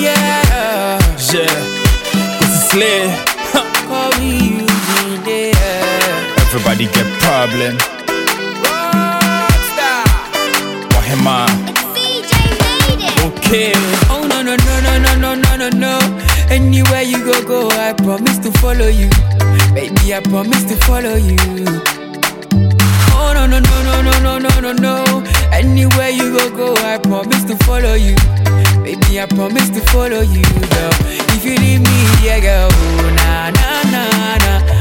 yeah. Yeah, this is the air. Everybody get problem. Rockstar. CJ made it. Okay. Oh no no no no no no no no no. Anywhere you go go, I promise to follow you. Baby, I promise to follow you. Oh no no no no no no no no no. Anywhere you go go, I promise to follow you. I promise to follow you, girl. If you leave me, yeah, girl. Oh na na na na.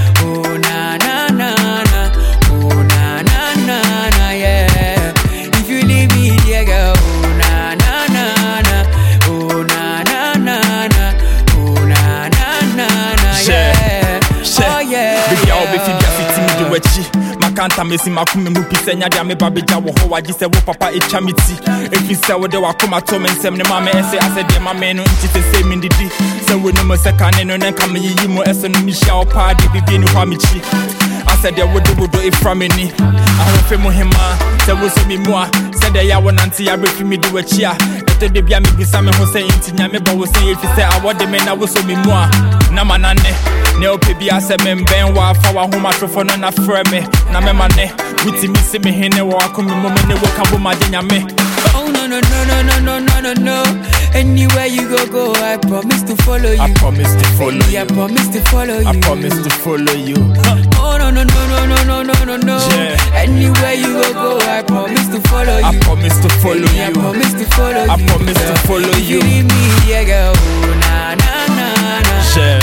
Fiti mi de wachi. Makanta mesi makumi mu pi sɛ nyadeɛ me ba bɛgya wɔ hɔ wagye sɛ wo papa ɛtwa me ti ɛfiri sɛ wode wakoma to me nsɛm ne ma me ɛsɛ asɛ ma me no nti sɛ sɛ mendidi sɛ mu sɛ kane no ne nka meyiyi mu ɛsɛ no mehyia wo paa de bibie ne hɔ a mekyi asɛ wode wodo ɛfira m'ani ahofe mu hema sɛ wo so me mu a sɛdeɛ yɛ wo nante yɛabrɛfi me de wakyi a ɛtɔ da bia mebisa me ho sɛ nti nyame bɔ wo sɛ ɛfi sɛ awɔde me na wo so me mu a na ma na ne ne wopɛ bia sɛ membɛn wɔ afa w'ahomatorofo no na frɛ me. Na mɛma ne wotumi se me hene wɔ akome mu me ne woka bo magye nyame Oh no no no no no no no no no. Anywhere you go go, I promise to follow you. I promise to follow Baby, I promise to follow you. I promise to follow you. Oh no no no no no no. Yeah. Anywhere you go go, I promise to follow you. I promise to follow Baby, I you promise to follow I you. promise to follow you. you leave me, yeah, girl. Oh na na na na. Yeah.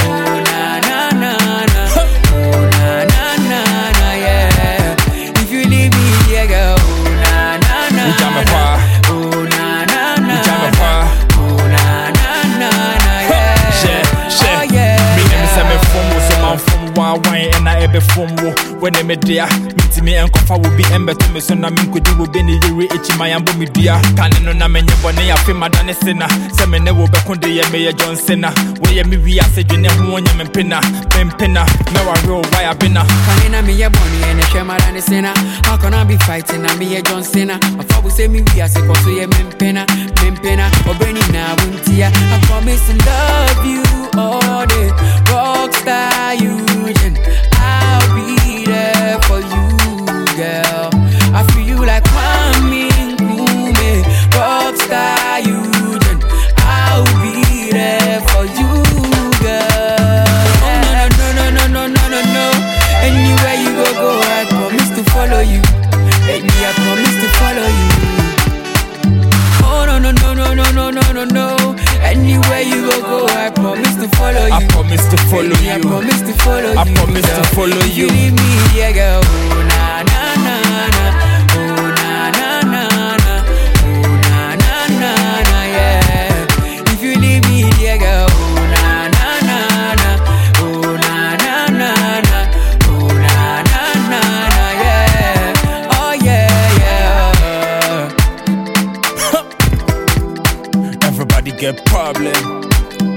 me phone wo when me there meet me and kofa will be ember to me so na me could do be ni yiri echi my ambo me dia kan no na me nyebo ne afi madane sena. Se me ne wo be ko de ye me ye john sena we ye me wi ase dwene ho onya me pena me pena me wa real why i been a kan na me ye boni ene hwe madane sena. How can i be fighting na me ye john sena afa wo se me wi ase ko so ye me pena me pena obeni na wuntia i promise to love you all follow you. I promise to follow you. I promise to follow you. You leave me here, girl. Oh, na, na, na, na. Oh, na, na, na, na. Oh, na, na, na, na, yeah. If you leave me girl. Get problem,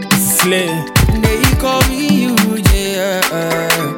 it's slay. They call me you, yeah.